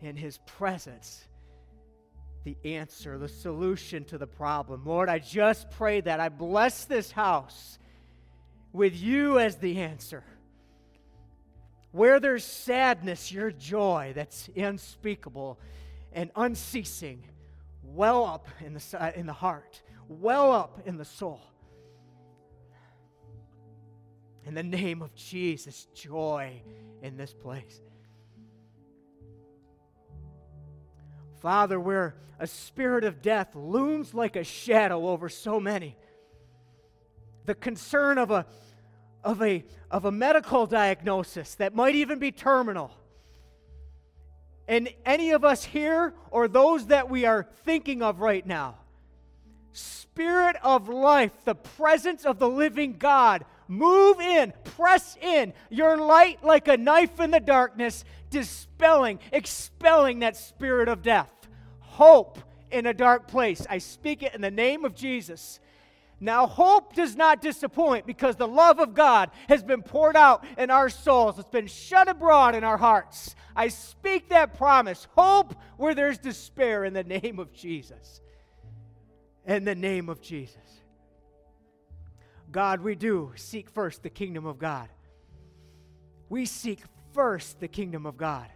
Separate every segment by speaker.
Speaker 1: in His presence the answer, the solution to the problem. Lord, I just pray that. I bless this house with you as the answer. Where there's sadness, your joy that's unspeakable and unceasing, well up in the, in the heart, well up in the soul. In the name of Jesus, joy in this place. Father, where a spirit of death looms like a shadow over so many, the concern of a, of a, of a medical diagnosis that might even be terminal. And any of us here or those that we are thinking of right now, Spirit of life, the presence of the living God, move in, press in, your light like a knife in the darkness, dispelling, expelling that spirit of death hope in a dark place. I speak it in the name of Jesus. Now, hope does not disappoint because the love of God has been poured out in our souls. It's been shed abroad in our hearts. I speak that promise. Hope where there's despair in the name of Jesus. In the name of Jesus. God, we do seek first the kingdom of God. We seek first the kingdom of God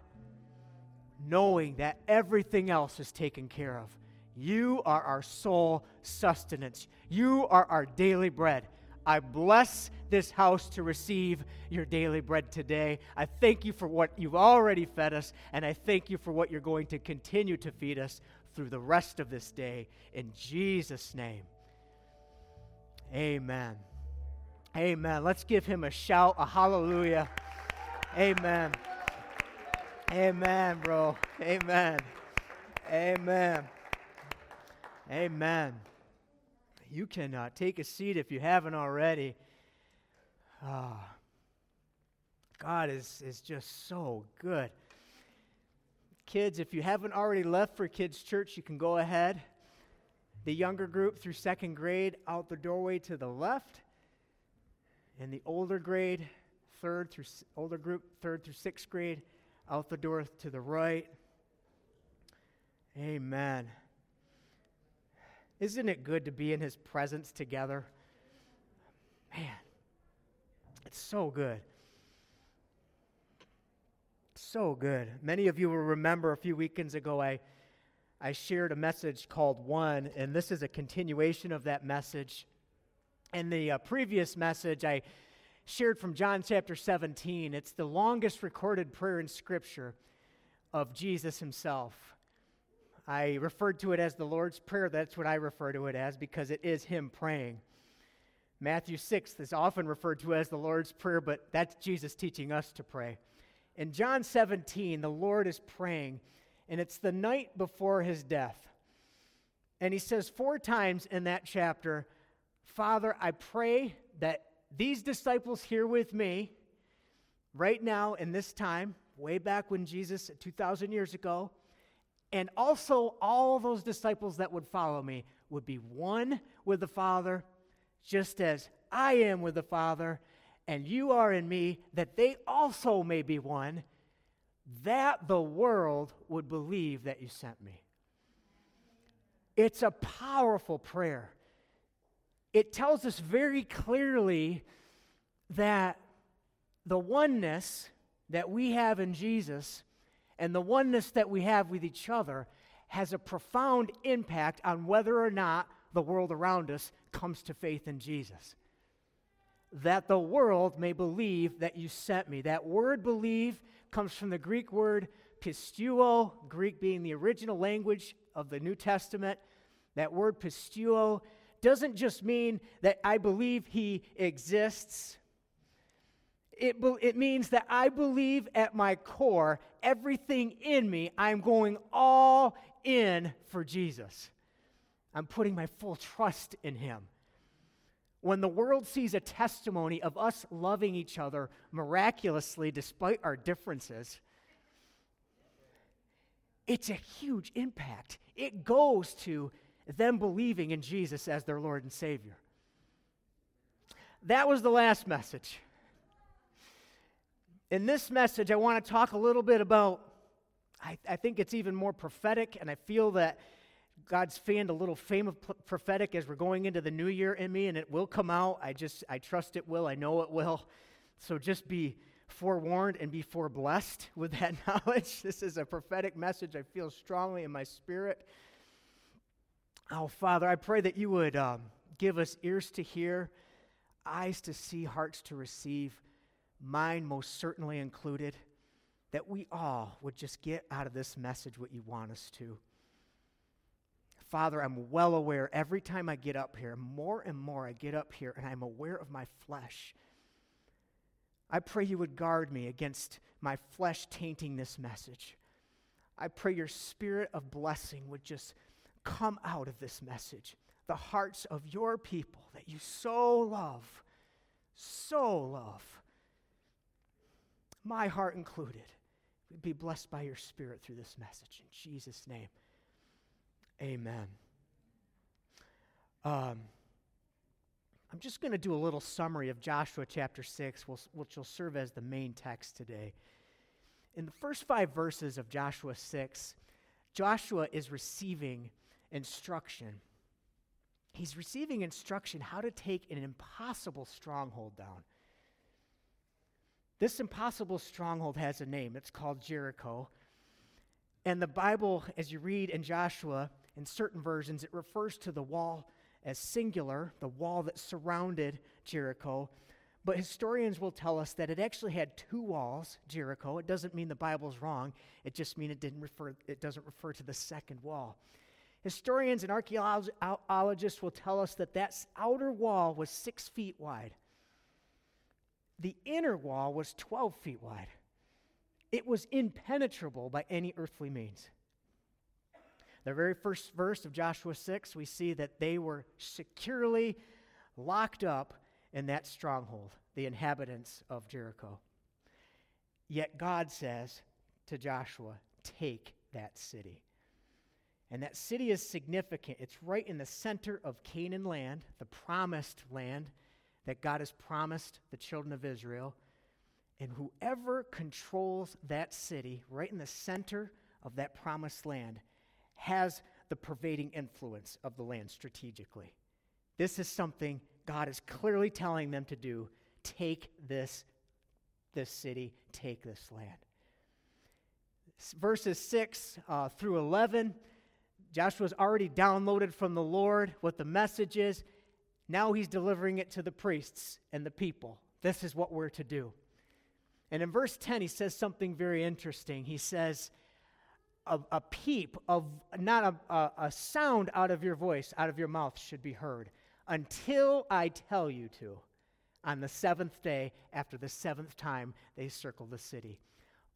Speaker 1: knowing that everything else is taken care of. You are our sole sustenance. You are our daily bread. I bless this house to receive your daily bread today. I thank you for what you've already fed us, and I thank you for what you're going to continue to feed us through the rest of this day. In Jesus' name, amen. Amen. Let's give him a shout, a hallelujah. Amen. Amen, bro. Amen. Amen. Amen. You can uh, take a seat if you haven't already. Oh, God is, is just so good. Kids, if you haven't already left for kids' church, you can go ahead. The younger group through second grade out the doorway to the left. And the older grade, third through older group, third through sixth grade, out the door to the right. Amen. Isn't it good to be in his presence together? Man, it's so good. So good. Many of you will remember a few weekends ago I, I shared a message called One, and this is a continuation of that message. In the uh, previous message, I shared from John chapter 17. It's the longest recorded prayer in Scripture of Jesus himself. I referred to it as the Lord's Prayer. That's what I refer to it as because it is Him praying. Matthew 6 is often referred to as the Lord's Prayer, but that's Jesus teaching us to pray. In John 17, the Lord is praying, and it's the night before his death. And he says four times in that chapter, Father, I pray that these disciples here with me, right now in this time, way back when Jesus, 2,000 years ago, and also all those disciples that would follow me would be one with the Father, just as I am with the Father, and you are in me, that they also may be one, that the world would believe that you sent me. It's a powerful prayer it tells us very clearly that the oneness that we have in Jesus and the oneness that we have with each other has a profound impact on whether or not the world around us comes to faith in Jesus. That the world may believe that you sent me. That word believe comes from the Greek word pistuo, Greek being the original language of the New Testament. That word pistuo doesn't just mean that I believe he exists. It, it means that I believe at my core, everything in me, I'm going all in for Jesus. I'm putting my full trust in him. When the world sees a testimony of us loving each other miraculously despite our differences, it's a huge impact. It goes to them believing in Jesus as their Lord and Savior. That was the last message. In this message, I want to talk a little bit about I, I think it's even more prophetic, and I feel that God's fanned a little flame of prophetic as we're going into the new year in me, and it will come out. I just, I trust it will. I know it will. So just be forewarned and be foreblessed with that knowledge. This is a prophetic message I feel strongly in my spirit. Oh, Father, I pray that you would um, give us ears to hear, eyes to see, hearts to receive, mine most certainly included, that we all would just get out of this message what you want us to. Father, I'm well aware every time I get up here, more and more I get up here, and I'm aware of my flesh. I pray you would guard me against my flesh tainting this message. I pray your spirit of blessing would just come out of this message, the hearts of your people that you so love, so love, my heart included. Be blessed by your spirit through this message. In Jesus' name. Amen. Um, I'm just going to do a little summary of Joshua chapter 6, which will serve as the main text today. In the first five verses of Joshua 6, Joshua is receiving instruction. He's receiving instruction how to take an impossible stronghold down. This impossible stronghold has a name. It's called Jericho. And the Bible, as you read in Joshua, in certain versions, it refers to the wall as singular, the wall that surrounded Jericho. But historians will tell us that it actually had two walls, Jericho. It doesn't mean the Bible's wrong. It just means it didn't refer it doesn't refer to the second wall. Historians and archaeologists will tell us that that outer wall was 6 feet wide. The inner wall was 12 feet wide. It was impenetrable by any earthly means. The very first verse of Joshua 6, we see that they were securely locked up in that stronghold, the inhabitants of Jericho. Yet God says to Joshua, Take that city. And that city is significant. It's right in the center of Canaan land, the promised land that God has promised the children of Israel. And whoever controls that city, right in the center of that promised land, has the pervading influence of the land strategically. This is something God is clearly telling them to do. Take this, this city, take this land. Verses 6 uh, through 11, Joshua's already downloaded from the Lord what the message is. Now he's delivering it to the priests and the people. This is what we're to do. And in verse 10, he says something very interesting. He says, a, a peep of not a, a, a sound out of your voice, out of your mouth should be heard until I tell you to. On the seventh day, after the seventh time, they circle the city.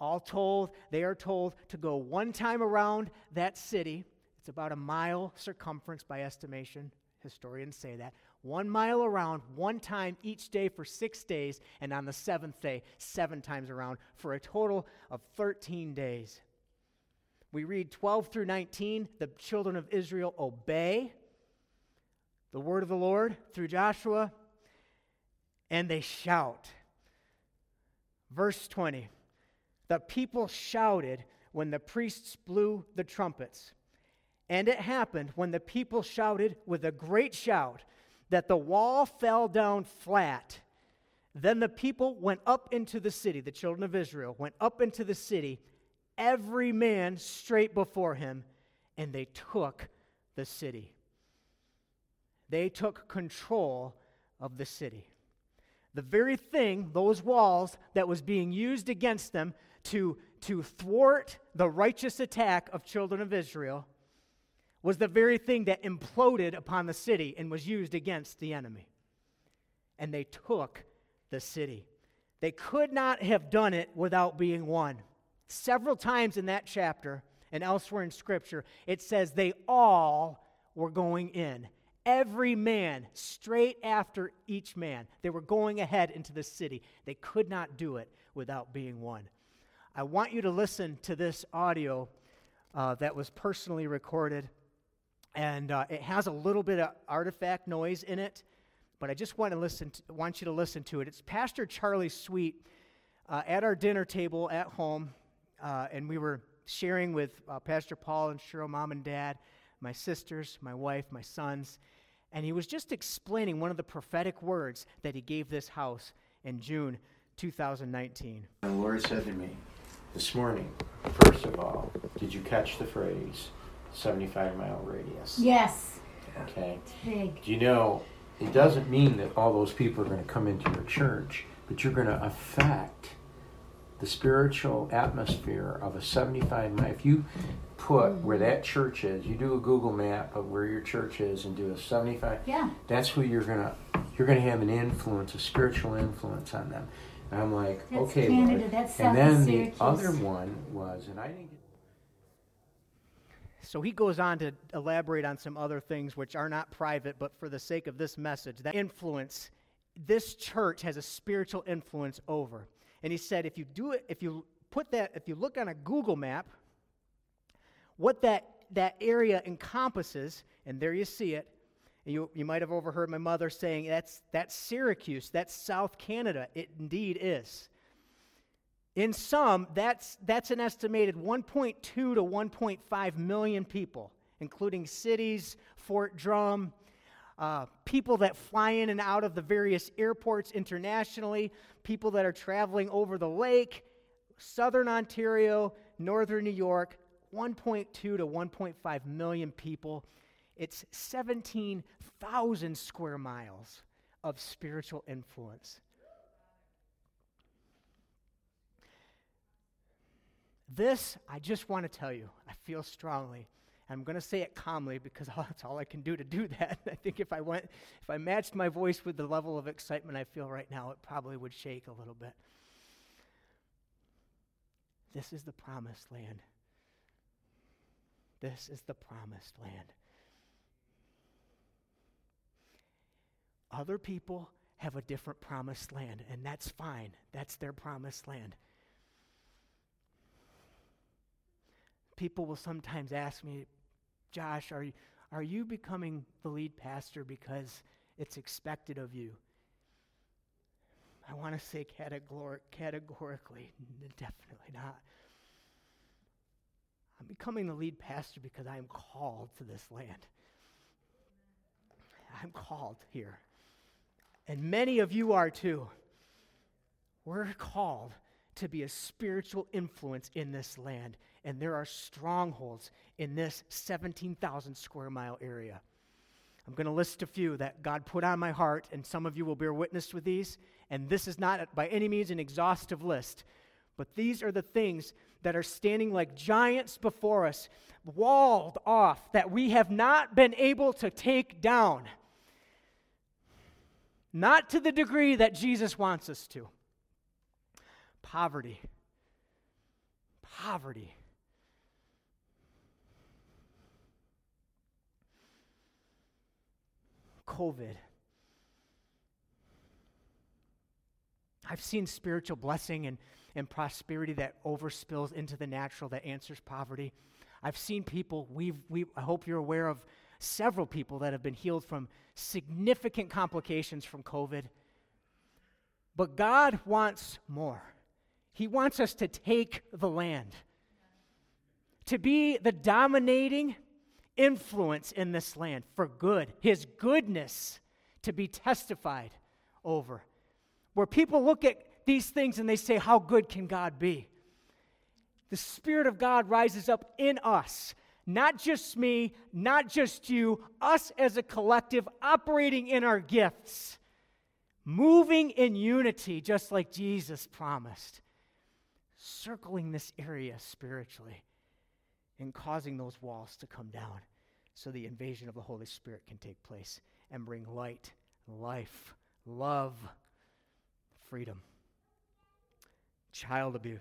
Speaker 1: All told, they are told to go one time around that city. It's about a mile circumference by estimation. Historians say that. One mile around, one time each day for six days, and on the seventh day, seven times around, for a total of 13 days. We read 12 through 19, the children of Israel obey the word of the Lord through Joshua, and they shout. Verse 20 The people shouted when the priests blew the trumpets. And it happened when the people shouted with a great shout that the wall fell down flat. Then the people went up into the city, the children of Israel went up into the city every man straight before him, and they took the city. They took control of the city. The very thing, those walls, that was being used against them to, to thwart the righteous attack of children of Israel, was the very thing that imploded upon the city and was used against the enemy. And they took the city. They could not have done it without being one. Several times in that chapter and elsewhere in Scripture, it says they all were going in. Every man, straight after each man. They were going ahead into the city. They could not do it without being one. I want you to listen to this audio uh, that was personally recorded. And uh, it has a little bit of artifact noise in it, but I just want to listen. To, want you to listen to it. It's Pastor Charlie Sweet uh, at our dinner table at home uh, and we were sharing with uh, Pastor Paul and Cheryl, mom and dad, my sisters, my wife, my sons, and he was just explaining one of the prophetic words that he gave this house in June 2019.
Speaker 2: And The Lord said to me this morning, first of all, did you catch the phrase 75 mile radius?
Speaker 3: Yes.
Speaker 2: Okay.
Speaker 3: Big.
Speaker 2: Do you know, it doesn't mean that all those people are going to come into your church, but you're going to affect the spiritual atmosphere of a 75 mile. If you put where that church is, you do a Google map of where your church is and do a 75,
Speaker 3: Yeah.
Speaker 2: that's who you're going to you're going to have an influence, a spiritual influence on them. And I'm like,
Speaker 3: That's
Speaker 2: okay,
Speaker 3: Canada,
Speaker 2: Lord.
Speaker 3: that's
Speaker 2: and then the other one was, and I didn't get
Speaker 1: So he goes on to elaborate on some other things which are not private, but for the sake of this message, that influence, this church has a spiritual influence over. And he said, if you do it, if you put that, if you look on a Google map, what that, that area encompasses, and there you see it, and you, you might have overheard my mother saying, that's, that's Syracuse, that's South Canada. It indeed is. In sum, that's, that's an estimated 1.2 to 1.5 million people, including cities, Fort Drum, uh, people that fly in and out of the various airports internationally, people that are traveling over the lake, southern Ontario, northern New York, 1.2 to 1.5 million people. It's 17,000 square miles of spiritual influence. This, I just want to tell you, I feel strongly. I'm going to say it calmly because that's all I can do to do that. I think if I went, if I matched my voice with the level of excitement I feel right now, it probably would shake a little bit. This is the promised land. This is the promised land. Other people have a different promised land, and that's fine. That's their promised land. People will sometimes ask me, Josh, are you, are you becoming the lead pastor because it's expected of you? I want to say categor- categorically, definitely not. I'm becoming the lead pastor because I am called to this land. I'm called here. And many of you are too. We're called to be a spiritual influence in this land, and there are strongholds in this 17,000 square mile area. I'm going to list a few that God put on my heart, and some of you will bear witness with these. And this is not by any means an exhaustive list, but these are the things that are standing like giants before us, walled off, that we have not been able to take down. Not to the degree that Jesus wants us to. Poverty. Poverty. COVID. I've seen spiritual blessing and, and prosperity that overspills into the natural that answers poverty. I've seen people, we've, we, I hope you're aware of several people that have been healed from significant complications from COVID. But God wants more. He wants us to take the land, to be the dominating influence in this land for good, His goodness to be testified over. Where people look at these things and they say, How good can God be? The Spirit of God rises up in us, not just me, not just you, us as a collective, operating in our gifts, moving in unity, just like Jesus promised, circling this area spiritually and causing those walls to come down so the invasion of the Holy Spirit can take place and bring light, life, love, freedom. Child abuse.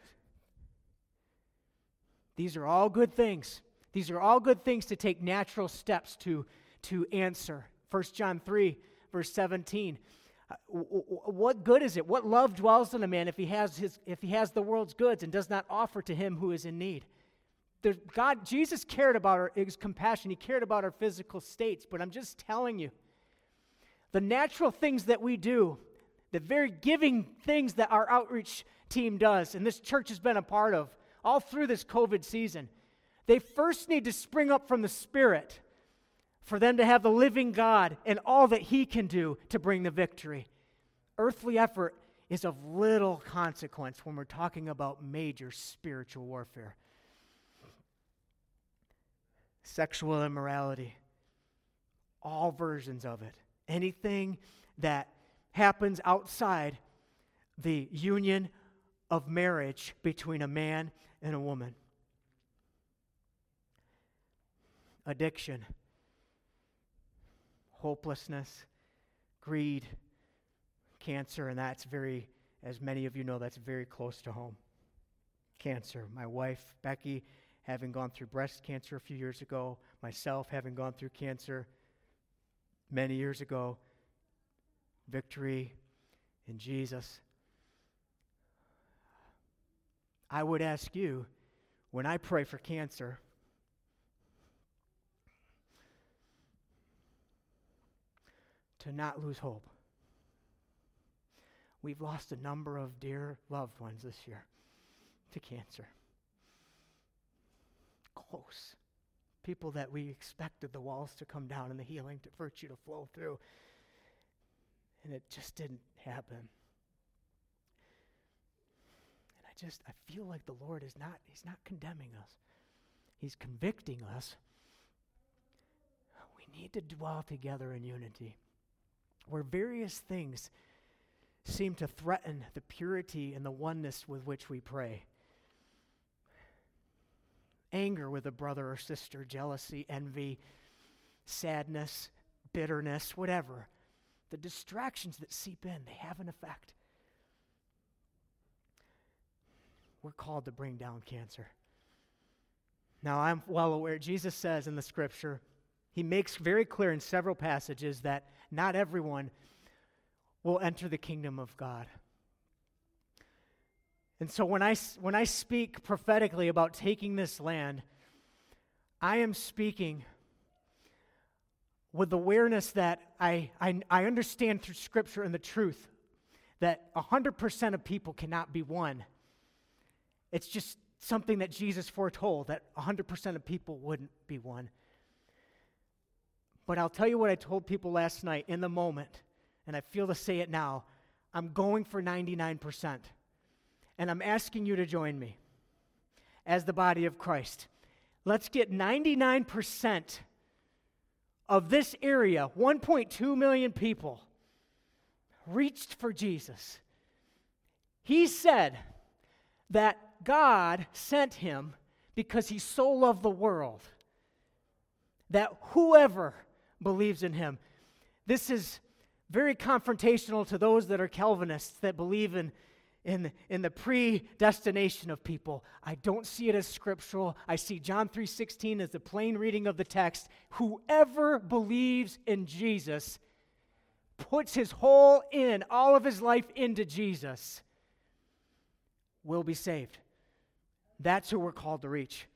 Speaker 1: These are all good things. These are all good things to take natural steps to, to answer. 1 John 3, verse 17. Uh, what good is it? What love dwells in a man if he has, his, if he has the world's goods and does not offer to him who is in need? God, Jesus cared about our his compassion. He cared about our physical states. But I'm just telling you, the natural things that we do, the very giving things that our outreach team does, and this church has been a part of all through this COVID season. They first need to spring up from the Spirit for them to have the living God and all that He can do to bring the victory. Earthly effort is of little consequence when we're talking about major spiritual warfare. Sexual immorality, all versions of it, anything that happens outside the union of marriage between a man and a woman. Addiction, hopelessness, greed, cancer, and that's very, as many of you know, that's very close to home. Cancer. My wife, Becky, having gone through breast cancer a few years ago, myself having gone through cancer many years ago, victory in Jesus. I would ask you, when I pray for cancer, to not lose hope. We've lost a number of dear loved ones this year to cancer. Close. People that we expected the walls to come down and the healing to virtue to flow through. And it just didn't happen. And I just I feel like the Lord is not he's not condemning us. He's convicting us. We need to dwell together in unity. Where various things seem to threaten the purity and the oneness with which we pray. Anger with a brother or sister, jealousy, envy, sadness, bitterness, whatever. The distractions that seep in, they have an effect. We're called to bring down cancer. Now, I'm well aware, Jesus says in the scripture, he makes very clear in several passages that not everyone will enter the kingdom of God. And so when I, when I speak prophetically about taking this land, I am speaking with awareness that I, I, I understand through Scripture and the truth that 100% of people cannot be one. It's just something that Jesus foretold that 100% of people wouldn't be one. But I'll tell you what I told people last night in the moment and I feel to say it now, I'm going for 99%. And I'm asking you to join me as the body of Christ. Let's get 99% of this area, 1.2 million people, reached for Jesus. He said that God sent him because he so loved the world that whoever believes in him, this is very confrontational to those that are Calvinists that believe in, in, in the predestination of people. I don't see it as scriptural. I see John 3:16 as the plain reading of the text. Whoever believes in Jesus puts his whole in, all of his life into Jesus, will be saved. That's who we're called to reach.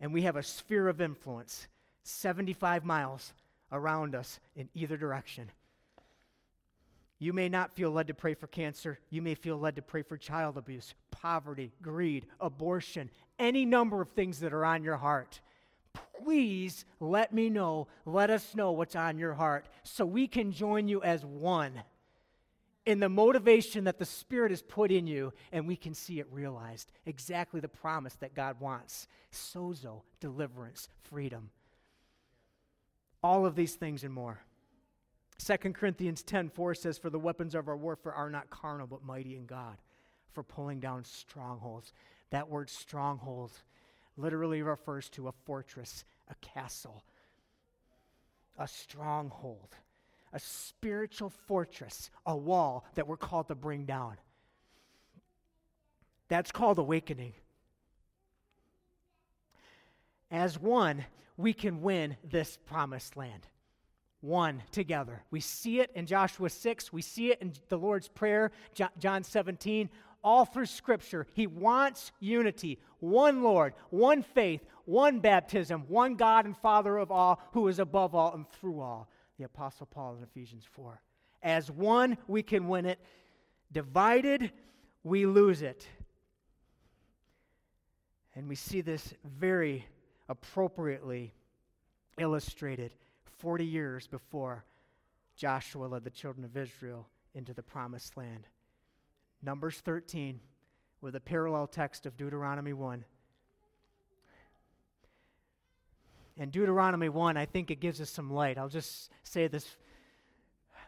Speaker 1: And we have a sphere of influence, 75 miles around us in either direction. You may not feel led to pray for cancer. You may feel led to pray for child abuse, poverty, greed, abortion, any number of things that are on your heart. Please let me know, let us know what's on your heart so we can join you as one in the motivation that the Spirit has put in you and we can see it realized. Exactly the promise that God wants sozo, deliverance, freedom. All of these things and more. 2 Corinthians 10 4 says, For the weapons of our warfare are not carnal, but mighty in God for pulling down strongholds. That word stronghold literally refers to a fortress, a castle, a stronghold, a spiritual fortress, a wall that we're called to bring down. That's called awakening. As one, we can win this promised land one together. We see it in Joshua 6, we see it in the Lord's Prayer, John 17, all through Scripture. He wants unity one Lord, one faith, one baptism, one God and Father of all, who is above all and through all. The Apostle Paul in Ephesians 4. As one, we can win it. Divided, we lose it. And we see this very appropriately illustrated 40 years before Joshua led the children of Israel into the promised land. Numbers 13, with a parallel text of Deuteronomy 1. And Deuteronomy 1, I think it gives us some light. I'll just say this.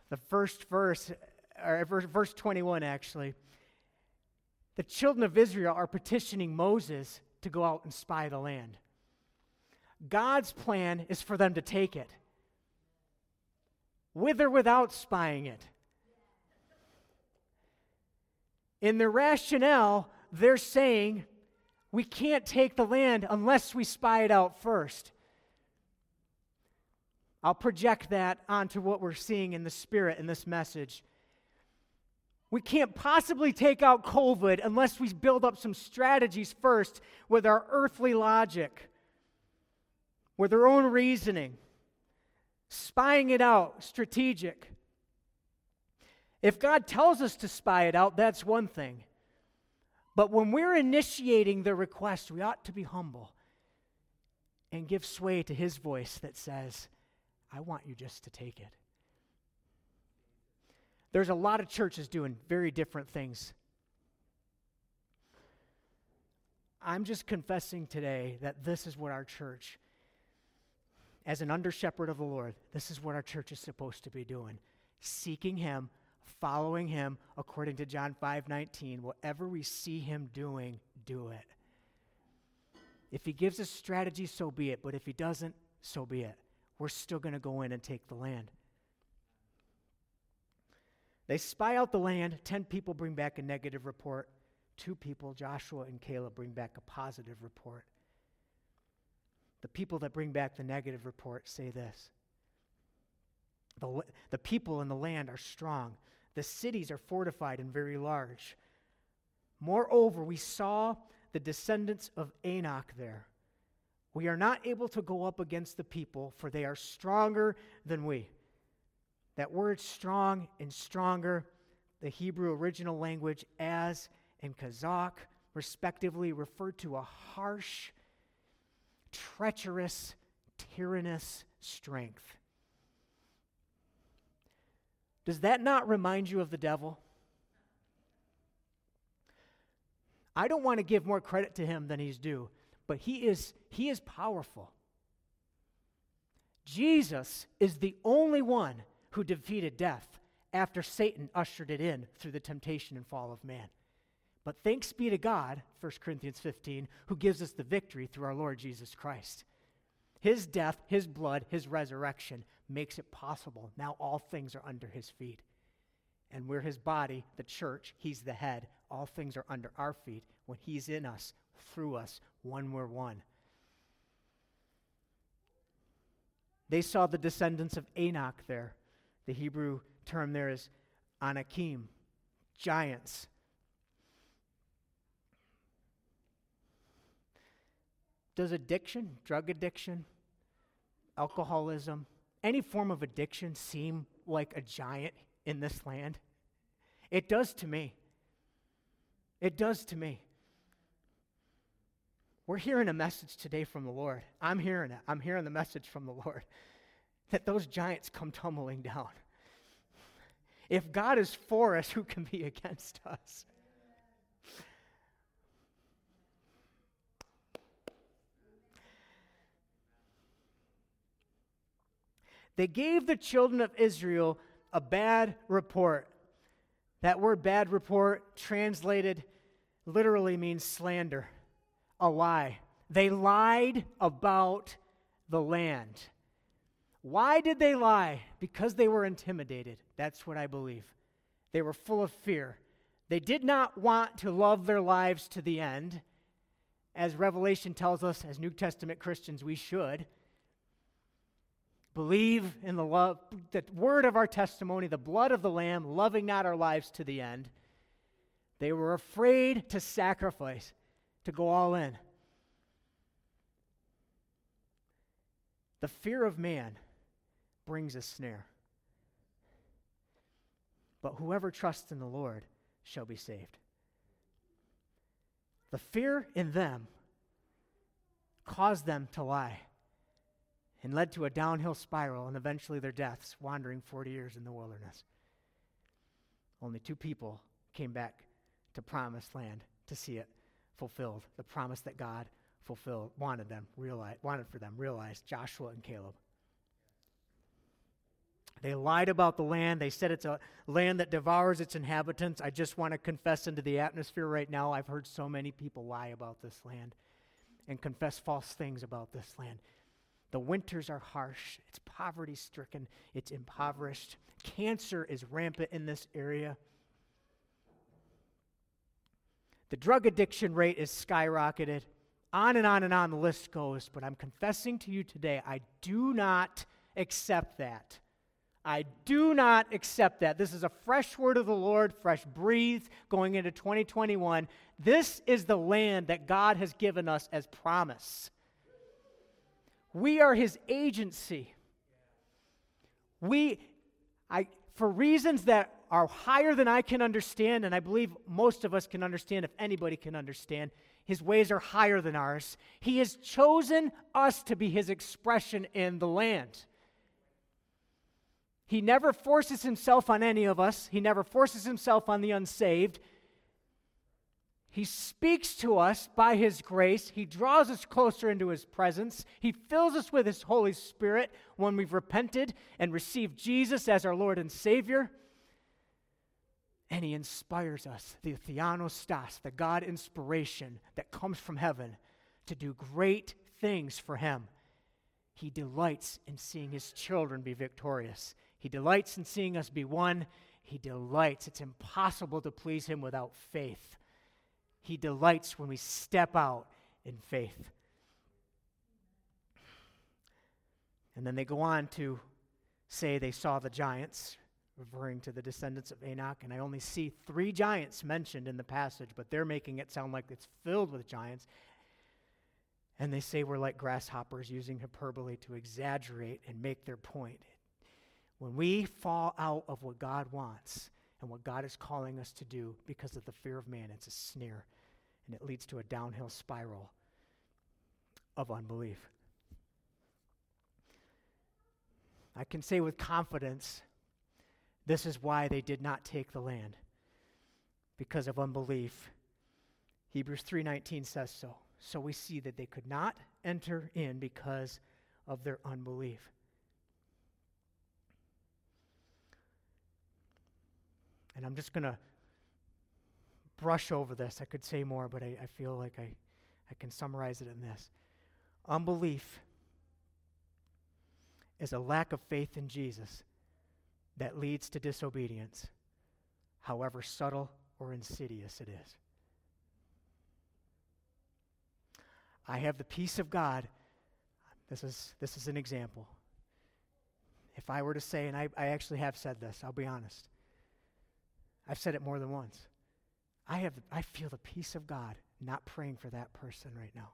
Speaker 1: The first verse, or verse 21 actually, the children of Israel are petitioning Moses to go out and spy the land. God's plan is for them to take it, with or without spying it. In their rationale, they're saying we can't take the land unless we spy it out first. I'll project that onto what we're seeing in the Spirit in this message. We can't possibly take out COVID unless we build up some strategies first with our earthly logic, with our own reasoning, spying it out, strategic. If God tells us to spy it out, that's one thing. But when we're initiating the request, we ought to be humble and give sway to His voice that says, I want you just to take it. There's a lot of churches doing very different things. I'm just confessing today that this is what our church, as an under shepherd of the Lord, this is what our church is supposed to be doing seeking Him, following Him according to John 5 19. Whatever we see Him doing, do it. If He gives us strategy, so be it. But if He doesn't, so be it. We're still going to go in and take the land. They spy out the land. Ten people bring back a negative report. Two people, Joshua and Caleb, bring back a positive report. The people that bring back the negative report say this the, the people in the land are strong, the cities are fortified and very large. Moreover, we saw the descendants of Anak there. We are not able to go up against the people, for they are stronger than we. That word strong and stronger, the Hebrew original language as and chazaq, respectively, refer to a harsh, treacherous, tyrannous strength. Does that not remind you of the devil? I don't want to give more credit to him than he's due, but he is, he is powerful. Jesus is the only one who defeated death after Satan ushered it in through the temptation and fall of man. But thanks be to God, 1 Corinthians 15, who gives us the victory through our Lord Jesus Christ. His death, his blood, his resurrection makes it possible. Now all things are under his feet. And we're his body, the church, he's the head. All things are under our feet when he's in us, through us, one we're one. They saw the descendants of Enoch there. The Hebrew term there is Anakim, giants. Does addiction, drug addiction, alcoholism, any form of addiction seem like a giant in this land? It does to me. It does to me. We're hearing a message today from the Lord. I'm hearing it. I'm hearing the message from the Lord that those giants come tumbling down. If God is for us, who can be against us? They gave the children of Israel a bad report. That word bad report translated literally means slander, a lie. They lied about the land. Why did they lie? Because they were intimidated. That's what I believe. They were full of fear. They did not want to love their lives to the end. As Revelation tells us, as New Testament Christians, we should. Believe in the love, the word of our testimony, the blood of the Lamb, loving not our lives to the end. They were afraid to sacrifice, to go all in. The fear of man brings a snare. But whoever trusts in the Lord shall be saved. The fear in them caused them to lie and led to a downhill spiral and eventually their deaths, wandering 40 years in the wilderness. Only two people came back to promised land to see it fulfilled, the promise that God fulfilled, wanted them, realized, wanted for them, realized Joshua and Caleb. They lied about the land. They said it's a land that devours its inhabitants. I just want to confess into the atmosphere right now. I've heard so many people lie about this land and confess false things about this land. The winters are harsh, it's poverty stricken, it's impoverished. Cancer is rampant in this area. The drug addiction rate is skyrocketed. On and on and on the list goes, but I'm confessing to you today, I do not accept that. I do not accept that. This is a fresh word of the Lord, fresh breathed going into 2021. This is the land that God has given us as promise. We are his agency. We, I, for reasons that are higher than I can understand, and I believe most of us can understand if anybody can understand, his ways are higher than ours. He has chosen us to be his expression in the land. He never forces himself on any of us, he never forces himself on the unsaved. He speaks to us by His grace. He draws us closer into His presence. He fills us with His Holy Spirit when we've repented and received Jesus as our Lord and Savior. And He inspires us, the theopneustos, the God inspiration that comes from heaven, to do great things for Him. He delights in seeing His children be victorious. He delights in seeing us be one. He delights. It's impossible to please Him without faith. He delights when we step out in faith. And then they go on to say they saw the giants, referring to the descendants of Enoch. And I only see three giants mentioned in the passage, but they're making it sound like it's filled with giants. And they say we're like grasshoppers, using hyperbole to exaggerate and make their point. When we fall out of what God wants, and what God is calling us to do because of the fear of man. It's a snare, and it leads to a downhill spiral of unbelief. I can say with confidence this is why they did not take the land because of unbelief. Hebrews 3:19 says so. So we see that they could not enter in because of their unbelief. And I'm just going to brush over this. I could say more, but I, I feel like I, I can summarize it in this. Unbelief is a lack of faith in Jesus that leads to disobedience, however subtle or insidious it is. I have the peace of God. This is, this is an example. If I were to say, and I, I actually have said this, I'll be honest. I've said it more than once. I, have, I feel the peace of God not praying for that person right now.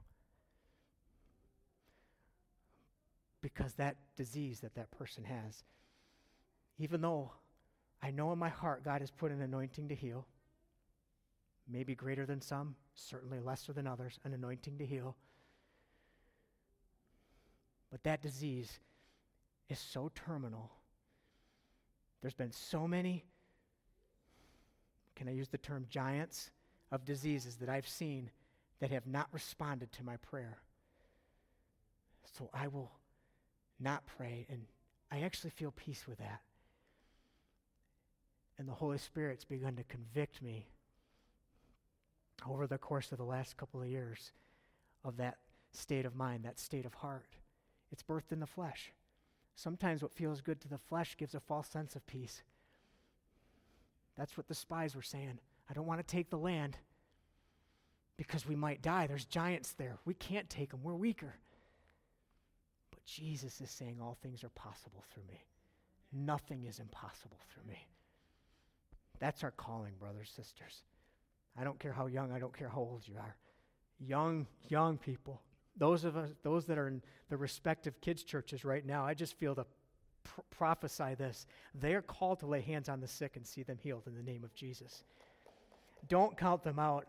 Speaker 1: Because that disease that that person has, even though I know in my heart God has put an anointing to heal, maybe greater than some, certainly lesser than others, an anointing to heal. But that disease is so terminal. There's been so many can I use the term giants of diseases that I've seen that have not responded to my prayer. So I will not pray, and I actually feel peace with that. And the Holy Spirit's begun to convict me over the course of the last couple of years of that state of mind, that state of heart. It's birthed in the flesh. Sometimes what feels good to the flesh gives a false sense of peace. That's what the spies were saying. I don't want to take the land because we might die. There's giants there. We can't take them, we're weaker. But Jesus is saying all things are possible through me. Nothing is impossible through me. That's our calling, brothers, sisters. I don't care how young, I don't care how old you are. Young, young people. Those of us, those that are in the respective kids' churches right now, I just feel the pr- prophesy this. They are called to lay hands on the sick and see them healed in the name of Jesus. Don't count them out.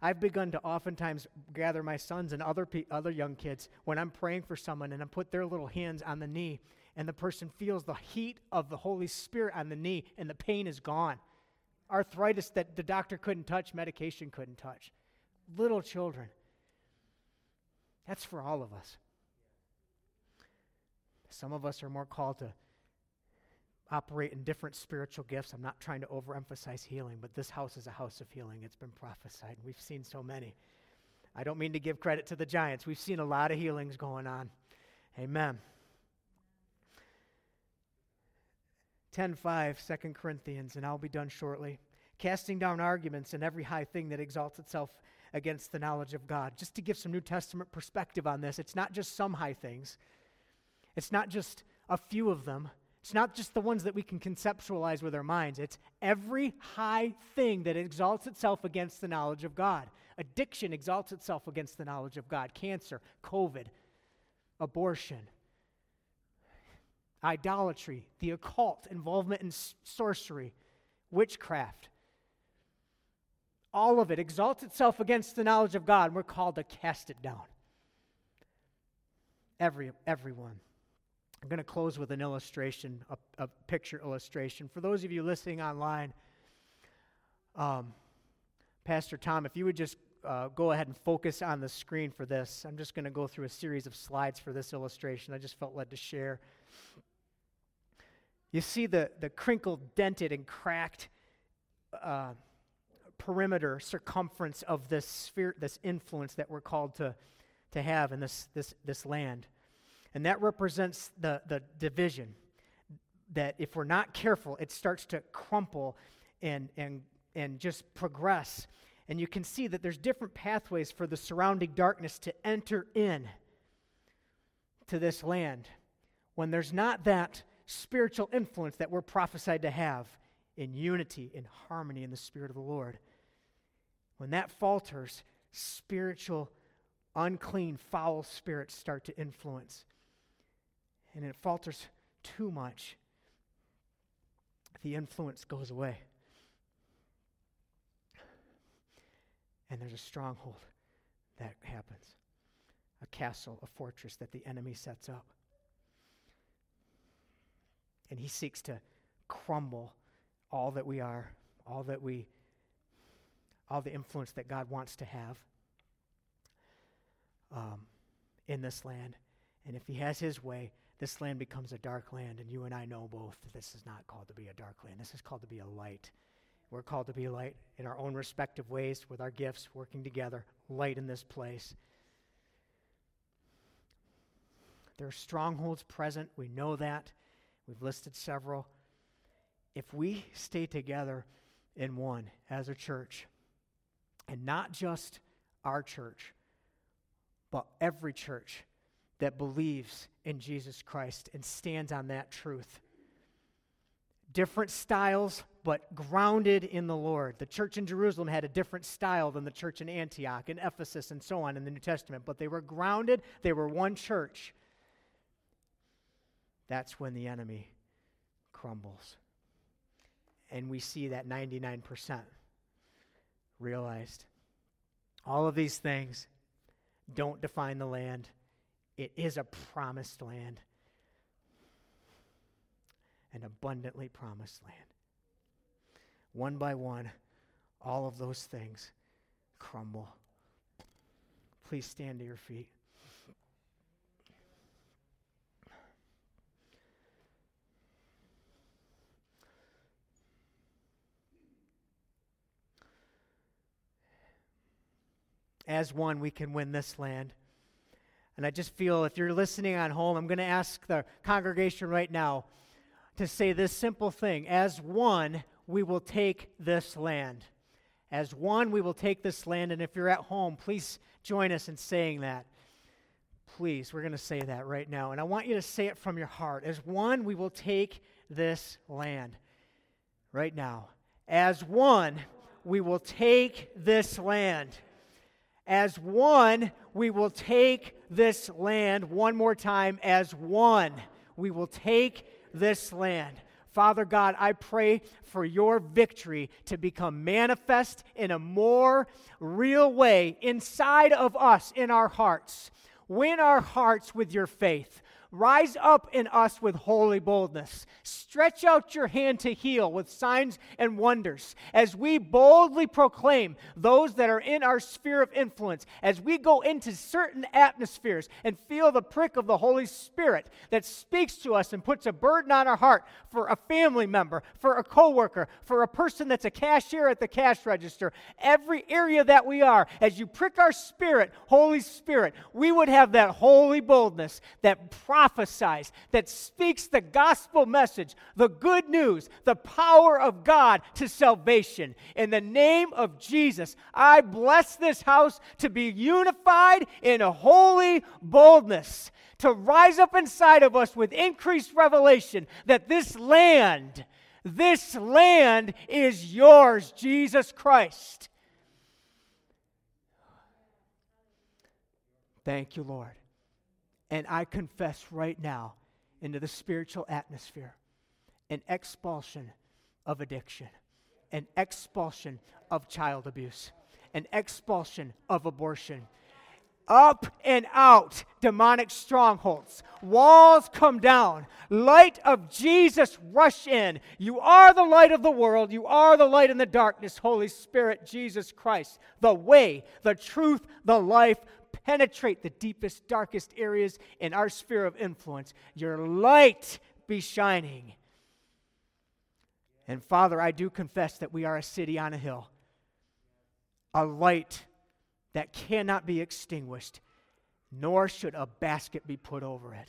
Speaker 1: I've begun to oftentimes gather my sons and other, pe- other young kids when I'm praying for someone and I put their little hands on the knee and the person feels the heat of the Holy Spirit on the knee and the pain is gone. Arthritis that the doctor couldn't touch, medication couldn't touch. Little children. That's for all of us. Some of us are more called to operate in different spiritual gifts. I'm not trying to overemphasize healing, but this house is a house of healing. It's been prophesied. We've seen so many. I don't mean to give credit to the giants. We've seen a lot of healings going on. Amen. 10:5 2 Corinthians and I'll be done shortly. Casting down arguments and every high thing that exalts itself against the knowledge of God. Just to give some New Testament perspective on this, it's not just some high things. It's not just a few of them. It's not just the ones that we can conceptualize with our minds. It's every high thing that exalts itself against the knowledge of God. Addiction exalts itself against the knowledge of God. Cancer, COVID, abortion, idolatry, the occult, involvement in sorcery, witchcraft. All of it exalts itself against the knowledge of God, and we're called to cast it down. Every, everyone. I'm going to close with an illustration, a, a, picture illustration. For those of you listening online, um, Pastor Tom, if you would just uh, go ahead and focus on the screen for this. I'm just going to go through a series of slides for this illustration. I just felt led to share. You see the, the crinkled, dented, and cracked uh, perimeter circumference of this sphere, this influence that we're called to, to have in this, this, this land. And that represents the, the division. That if we're not careful, it starts to crumple and, and, and just progress. And you can see that there's different pathways for the surrounding darkness to enter in to this land. When there's not that spiritual influence that we're prophesied to have in unity, in harmony in the Spirit of the Lord. When that falters, spiritual, unclean, foul spirits start to influence. And it falters too much, the influence goes away. And there's a stronghold that happens a castle, a fortress that the enemy sets up and he seeks to crumble all that we are, all that we, all the influence that God wants to have um, in this land. And if he has his way, this land becomes a dark land. And you and I know both that this is not called to be a dark land. This is called to be a light. We're called to be light in our own respective ways with our gifts, working together, light in this place. There are strongholds present. We know that. We've listed several. If we stay together in one as a church, and not just our church, but every church that believes in Jesus Christ and stands on that truth. Different styles, but grounded in the Lord. The church in Jerusalem had a different style than the church in Antioch and Ephesus and so on in the New Testament, but they were grounded, they were one church that's when the enemy crumbles. And we see that 99% realized. All of these things don't define the land, it is a promised land, an abundantly promised land. One by one, all of those things crumble. Please stand to your feet. as one, we can win this land. And I just feel if you're listening on home, I'm going to ask the congregation right now to say this simple thing As one, we will take this land. As one, we will take this land. And if you're at home, please join us in saying that. Please, we're going to say that right now. And I want you to say it from your heart. As one, we will take this land. Right now. As one, we will take this land. As one, we will take this land one more time. As one, we will take this land. Father God, I pray for your victory to become manifest in a more real way inside of us, in our hearts. Win our hearts with your faith. Rise up in us with holy boldness. Stretch out your hand to heal with signs and wonders as we boldly proclaim those that are in our sphere of influence, as we go into certain atmospheres and feel the prick of the Holy Spirit that speaks to us and puts a burden on our heart for a family member, for a coworker, for a person that's a cashier at the cash register. Every area that we are, as you prick our spirit, Holy Spirit, we would have that holy boldness that prophesies, that speaks the gospel message, the good news, the power of God to salvation. In the name of Jesus, I bless this house to be unified in a holy boldness, to rise up inside of us with increased revelation that this land, this land is yours, Jesus Christ. Thank you, Lord. And I confess right now into the spiritual atmosphere an expulsion of addiction, an expulsion of child abuse, an expulsion of abortion. Up and out, demonic strongholds. Walls come down. Light of Jesus rush in. You are the light of the world. You are the light in the darkness, Holy Spirit, Jesus Christ, the way, the truth, the life, penetrate the deepest, darkest areas in our sphere of influence. Your light be shining. And Father, I do confess that we are a city on a hill, a light that cannot be extinguished, nor should a basket be put over it.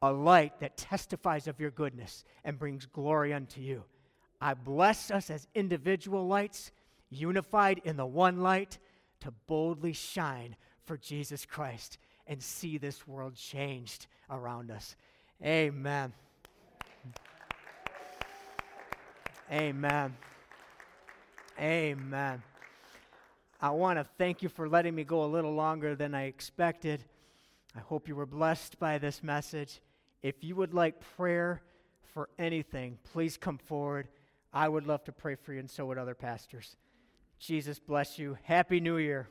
Speaker 1: A light that testifies of your goodness and brings glory unto you. I bless us as individual lights, unified in the one light, to boldly shine for Jesus Christ and see this world changed around us. Amen. Amen. Amen. I want to thank you for letting me go a little longer than I expected. I hope you were blessed by this message. If you would like prayer for anything, please come forward. I would love to pray for you, and so would other pastors. Jesus bless you. Happy New Year.